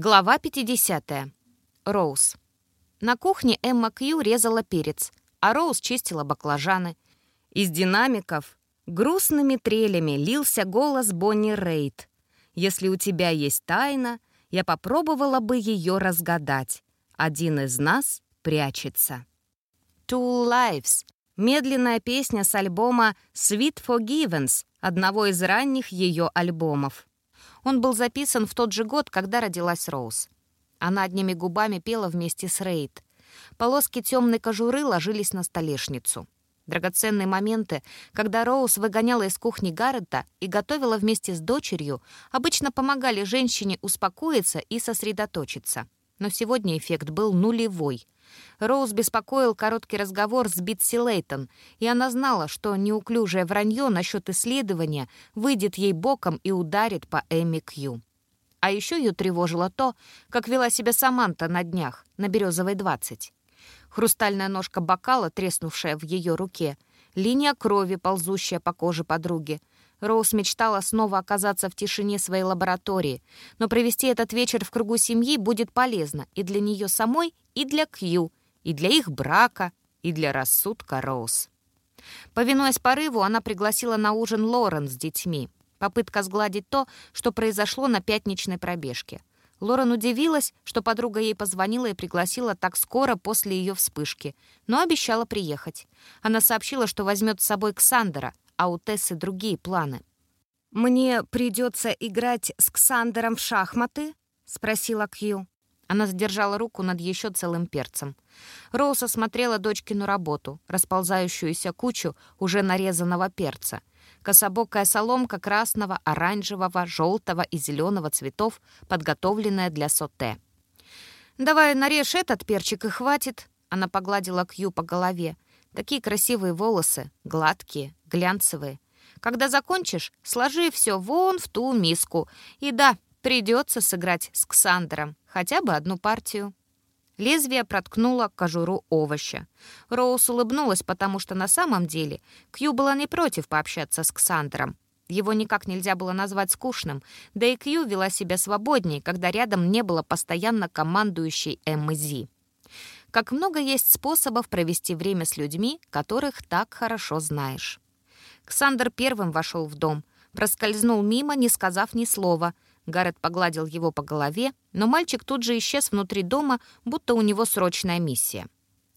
Глава 50. Роуз. На кухне Эмма Кью резала перец, а Роуз чистила баклажаны. Из динамиков грустными трелями лился голос Бонни Рейд. «Если у тебя есть тайна, я попробовала бы ее разгадать. Один из нас прячется». «Two Lives» — медленная песня с альбома «Sweet Forgivens», одного из ранних ее альбомов. Он был записан в тот же год, когда родилась Роуз. Она одними губами пела вместе с Рейд. Полоски темной кожуры ложились на столешницу. Драгоценные моменты, когда Роуз выгоняла из кухни Гаррета и готовила вместе с дочерью, обычно помогали женщине успокоиться и сосредоточиться. Но сегодня эффект был нулевой — Роуз беспокоил короткий разговор с Битси Лейтон, и она знала, что неуклюжее вранье насчет исследования выйдет ей боком и ударит по Эми Кью. А еще ее тревожило то, как вела себя Саманта на днях, на Березовой 20. Хрустальная ножка бокала, треснувшая в ее руке, линия крови, ползущая по коже подруги. Роуз мечтала снова оказаться в тишине своей лаборатории, но провести этот вечер в кругу семьи будет полезно и для нее самой, и для Кью, и для их брака, и для рассудка Роуз. Повинуясь порыву, она пригласила на ужин Лорен с детьми. Попытка сгладить то, что произошло на пятничной пробежке. Лорен удивилась, что подруга ей позвонила и пригласила так скоро после ее вспышки, но обещала приехать. Она сообщила, что возьмет с собой Ксандера, а у Тессы другие планы. «Мне придется играть с Ксандером в шахматы?» — спросила Кью. Она задержала руку над еще целым перцем. Роуз осмотрела дочкину работу, расползающуюся кучу уже нарезанного перца. Кособокая соломка красного, оранжевого, желтого и зеленого цветов, подготовленная для соте. «Давай нарежь этот перчик и хватит», — она погладила Кью по голове. «Такие красивые волосы, гладкие, глянцевые. Когда закончишь, сложи все вон в ту миску. И да, Придется сыграть с Ксандером хотя бы одну партию. Лезвие проткнуло кожуру овоща. Роуз улыбнулась, потому что на самом деле Кью была не против пообщаться с Ксандером. Его никак нельзя было назвать скучным, да и Кью вела себя свободнее, когда рядом не было постоянно командующей МЗ. Как много есть способов провести время с людьми, которых так хорошо знаешь. Ксандер первым вошел в дом, проскользнул мимо, не сказав ни слова — Гаррет погладил его по голове, но мальчик тут же исчез внутри дома, будто у него срочная миссия.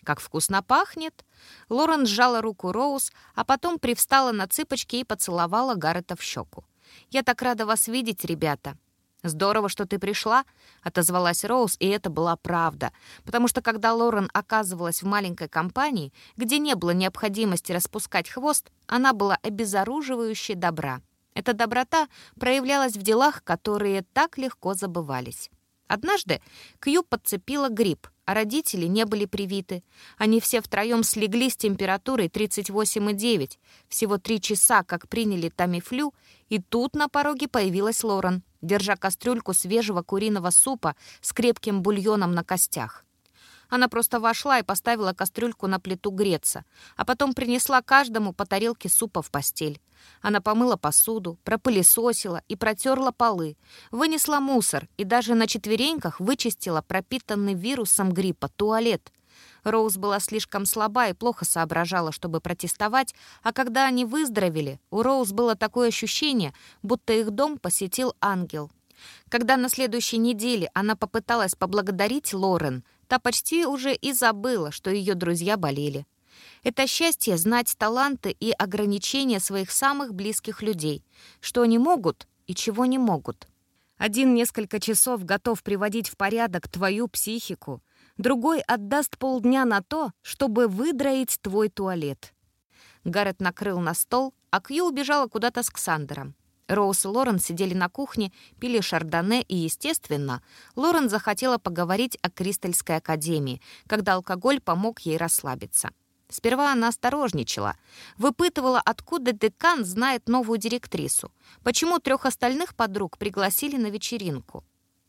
«Как вкусно пахнет!» Лорен сжала руку Роуз, а потом привстала на цыпочки и поцеловала Гаррета в щеку. «Я так рада вас видеть, ребята!» «Здорово, что ты пришла», — отозвалась Роуз, и это была правда, потому что когда Лорен оказывалась в маленькой компании, где не было необходимости распускать хвост, она была обезоруживающе добра. Эта доброта проявлялась в делах, которые так легко забывались. Однажды Кью подцепила грипп, а родители не были привиты. Они все втроем слегли с температурой 38,9. Всего три часа, как приняли тамифлю, и тут на пороге появилась Лорен, держа кастрюльку свежего куриного супа с крепким бульоном на костях. Она просто вошла и поставила кастрюльку на плиту греться, а потом принесла каждому по тарелке супа в постель. Она помыла посуду, пропылесосила и протерла полы, вынесла мусор и даже на четвереньках вычистила пропитанный вирусом гриппа туалет. Роуз была слишком слаба и плохо соображала, чтобы протестовать, а когда они выздоровели, у Роуз было такое ощущение, будто их дом посетил ангел. Когда на следующей неделе она попыталась поблагодарить Лорен, Та почти уже и забыла, что ее друзья болели. Это счастье знать таланты и ограничения своих самых близких людей, что они могут и чего не могут. Один несколько часов готов приводить в порядок твою психику, другой отдаст полдня на то, чтобы выдроить твой туалет. Гаррет накрыл на стол, а Кью убежала куда-то с Ксандером. Роуз и Лорен сидели на кухне, пили шардоне, и, естественно, Лорен захотела поговорить о Кристальской академии, когда алкоголь помог ей расслабиться. Сперва она осторожничала, выпытывала, откуда декан знает новую директрису, почему трех остальных подруг пригласили на вечеринку.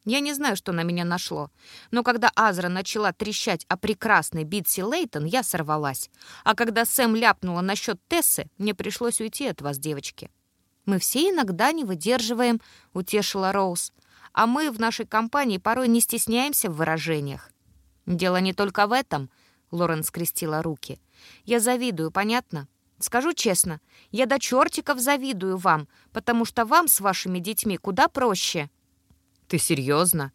Я не знаю, что на меня нашло, но когда Азра начала трещать о прекрасной Битси Лейтон, я сорвалась. А когда Сэм ляпнула насчет Тессы, мне пришлось уйти от вас, девочки. «Мы все иногда не выдерживаем», — утешила Роуз. а мы в нашей компании порой не стесняемся в выражениях. «Дело не только в этом», — Лорен скрестила руки. «Я завидую, понятно? Скажу честно, я до чертиков завидую вам, потому что вам с вашими детьми куда проще». «Ты серьезно?»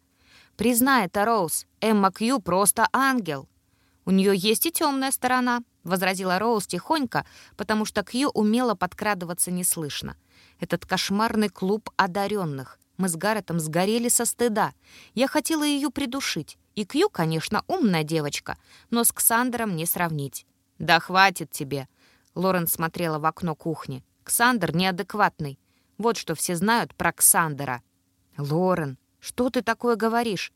«Признай это, Роуз, Эмма Кью просто ангел». «У нее есть и темная сторона», — возразила Роуз тихонько, потому что Кью умела подкрадываться неслышно. «Этот кошмарный клуб одаренных. Мы с Гарретом сгорели со стыда. Я хотела ее придушить. И Кью, конечно, умная девочка, но с Ксандером не сравнить. «Да хватит тебе!» Лорен смотрела в окно кухни. «Ксандер неадекватный. Вот что все знают про Ксандера». «Лорен, что ты такое говоришь?»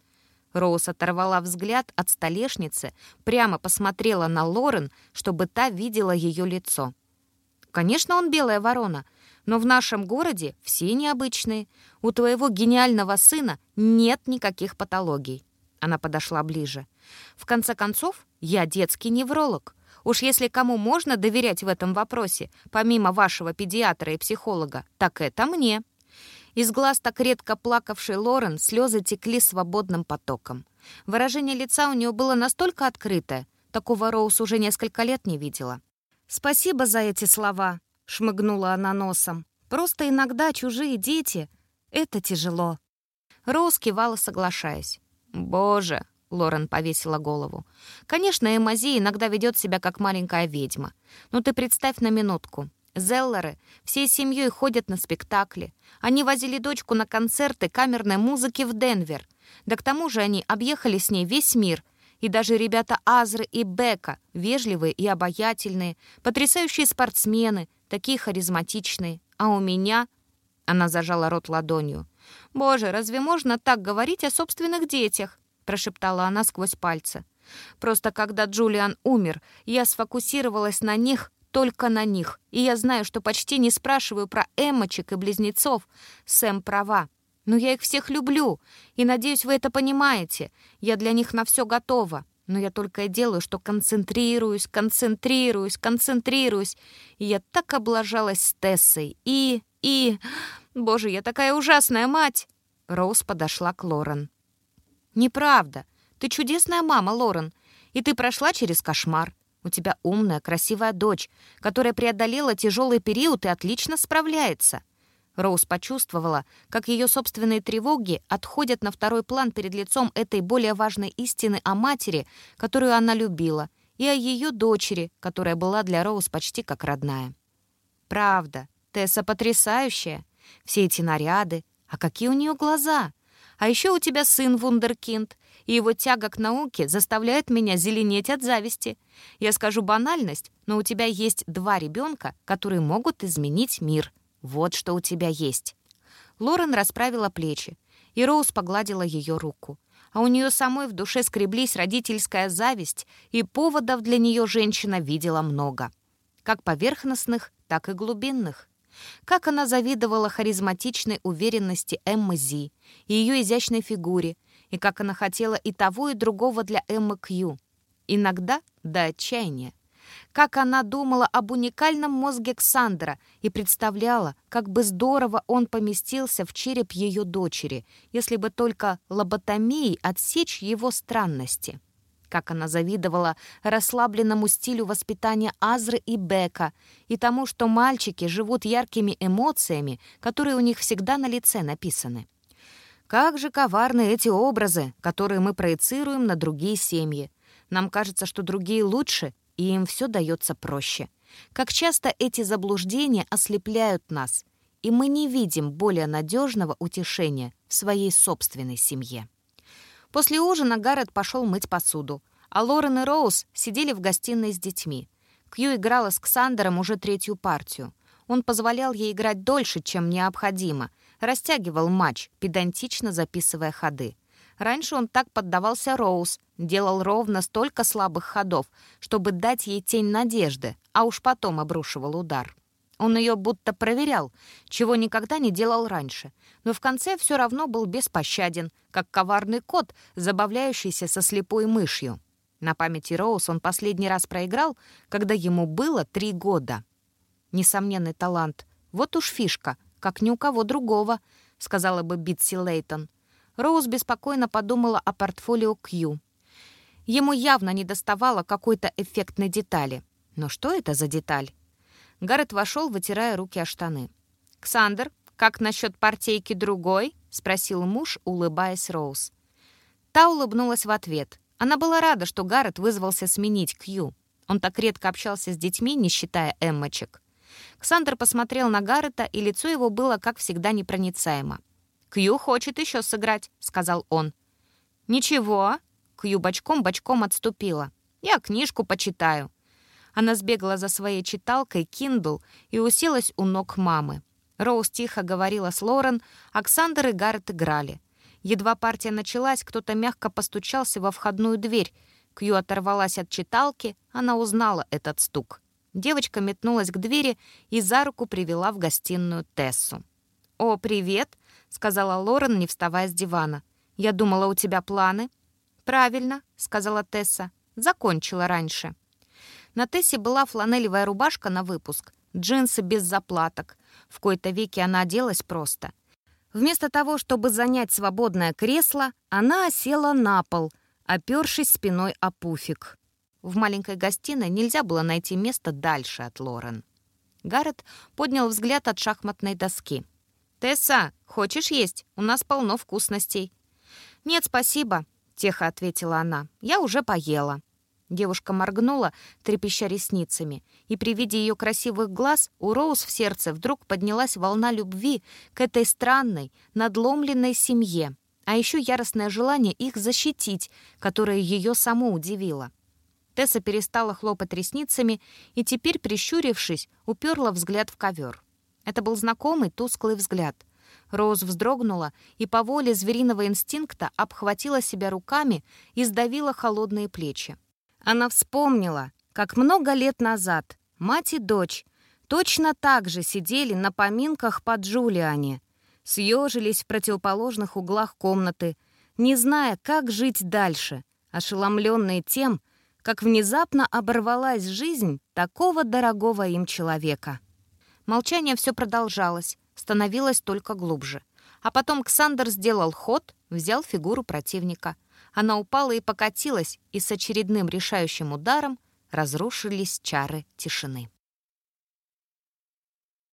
Роуз оторвала взгляд от столешницы, прямо посмотрела на Лорен, чтобы та видела ее лицо. «Конечно, он белая ворона, но в нашем городе все необычные. У твоего гениального сына нет никаких патологий». Она подошла ближе. «В конце концов, я детский невролог. Уж если кому можно доверять в этом вопросе, помимо вашего педиатра и психолога, так это мне». Из глаз так редко плакавшей Лорен слезы текли свободным потоком. Выражение лица у нее было настолько открытое, такого Роуз уже несколько лет не видела. «Спасибо за эти слова», — шмыгнула она носом. «Просто иногда чужие дети — это тяжело». Роуз кивала, соглашаясь. «Боже!» — Лорен повесила голову. «Конечно, Эмази иногда ведет себя как маленькая ведьма. Но ты представь на минутку. Зеллеры всей семьей ходят на спектакли. Они возили дочку на концерты камерной музыки в Денвер. Да к тому же они объехали с ней весь мир. И даже ребята Азры и Бека, вежливые и обаятельные, потрясающие спортсмены, такие харизматичные. А у меня... Она зажала рот ладонью. «Боже, разве можно так говорить о собственных детях?» прошептала она сквозь пальцы. «Просто когда Джулиан умер, я сфокусировалась на них только на них. И я знаю, что почти не спрашиваю про эмочек и близнецов. Сэм права. Но я их всех люблю. И надеюсь, вы это понимаете. Я для них на все готова. Но я только и делаю, что концентрируюсь, концентрируюсь, концентрируюсь. И я так облажалась с Тессой. И... и... Боже, я такая ужасная мать!» Роуз подошла к Лорен. «Неправда. Ты чудесная мама, Лорен. И ты прошла через кошмар. У тебя умная, красивая дочь, которая преодолела тяжелый период и отлично справляется». Роуз почувствовала, как ее собственные тревоги отходят на второй план перед лицом этой более важной истины о матери, которую она любила, и о ее дочери, которая была для Роуз почти как родная. «Правда, Тесса потрясающая. Все эти наряды. А какие у нее глаза! А еще у тебя сын вундеркинд и его тяга к науке заставляет меня зеленеть от зависти. Я скажу банальность, но у тебя есть два ребенка, которые могут изменить мир. Вот что у тебя есть». Лорен расправила плечи, и Роуз погладила ее руку. А у нее самой в душе скреблись родительская зависть, и поводов для нее женщина видела много. Как поверхностных, так и глубинных. Как она завидовала харизматичной уверенности Эммы Зи и ее изящной фигуре, и как она хотела и того, и другого для Эммы Кью. Иногда до отчаяния. Как она думала об уникальном мозге Ксандра и представляла, как бы здорово он поместился в череп ее дочери, если бы только лоботомией отсечь его странности. Как она завидовала расслабленному стилю воспитания Азры и Бека и тому, что мальчики живут яркими эмоциями, которые у них всегда на лице написаны. Как же коварны эти образы, которые мы проецируем на другие семьи. Нам кажется, что другие лучше, и им все дается проще. Как часто эти заблуждения ослепляют нас, и мы не видим более надежного утешения в своей собственной семье. После ужина Гаррет пошел мыть посуду, а Лорен и Роуз сидели в гостиной с детьми. Кью играла с Ксандером уже третью партию. Он позволял ей играть дольше, чем необходимо — растягивал матч, педантично записывая ходы. Раньше он так поддавался Роуз, делал ровно столько слабых ходов, чтобы дать ей тень надежды, а уж потом обрушивал удар. Он ее будто проверял, чего никогда не делал раньше, но в конце все равно был беспощаден, как коварный кот, забавляющийся со слепой мышью. На памяти Роуз он последний раз проиграл, когда ему было три года. Несомненный талант. Вот уж фишка — как ни у кого другого», — сказала бы Битси Лейтон. Роуз беспокойно подумала о портфолио Кью. Ему явно не доставало какой-то эффектной детали. Но что это за деталь? Гаррет вошел, вытирая руки о штаны. «Ксандр, как насчет партейки другой?» — спросил муж, улыбаясь Роуз. Та улыбнулась в ответ. Она была рада, что Гаррет вызвался сменить Кью. Он так редко общался с детьми, не считая эммочек. Ксандр посмотрел на Гаррета, и лицо его было, как всегда, непроницаемо. «Кью хочет еще сыграть», — сказал он. «Ничего». Кью бочком-бочком отступила. «Я книжку почитаю». Она сбегала за своей читалкой Kindle и уселась у ног мамы. Роуз тихо говорила с Лорен, Оксандр и Гаррет играли. Едва партия началась, кто-то мягко постучался во входную дверь. Кью оторвалась от читалки, она узнала этот стук. Девочка метнулась к двери и за руку привела в гостиную Тессу. «О, привет!» — сказала Лорен, не вставая с дивана. «Я думала, у тебя планы». «Правильно», — сказала Тесса. «Закончила раньше». На Тессе была фланелевая рубашка на выпуск, джинсы без заплаток. В кои-то веки она оделась просто. Вместо того, чтобы занять свободное кресло, она осела на пол, опершись спиной о пуфик. В маленькой гостиной нельзя было найти место дальше от Лорен. Гаррет поднял взгляд от шахматной доски. «Тесса, хочешь есть? У нас полно вкусностей». «Нет, спасибо», — тихо ответила она. «Я уже поела». Девушка моргнула, трепеща ресницами, и при виде ее красивых глаз у Роуз в сердце вдруг поднялась волна любви к этой странной, надломленной семье, а еще яростное желание их защитить, которое ее само удивило. Тесса перестала хлопать ресницами и теперь, прищурившись, уперла взгляд в ковер. Это был знакомый тусклый взгляд. Роуз вздрогнула и по воле звериного инстинкта обхватила себя руками и сдавила холодные плечи. Она вспомнила, как много лет назад мать и дочь точно так же сидели на поминках по Джулиане, съежились в противоположных углах комнаты, не зная, как жить дальше, ошеломленные тем, как внезапно оборвалась жизнь такого дорогого им человека. Молчание все продолжалось, становилось только глубже. А потом Ксандр сделал ход, взял фигуру противника. Она упала и покатилась, и с очередным решающим ударом разрушились чары тишины.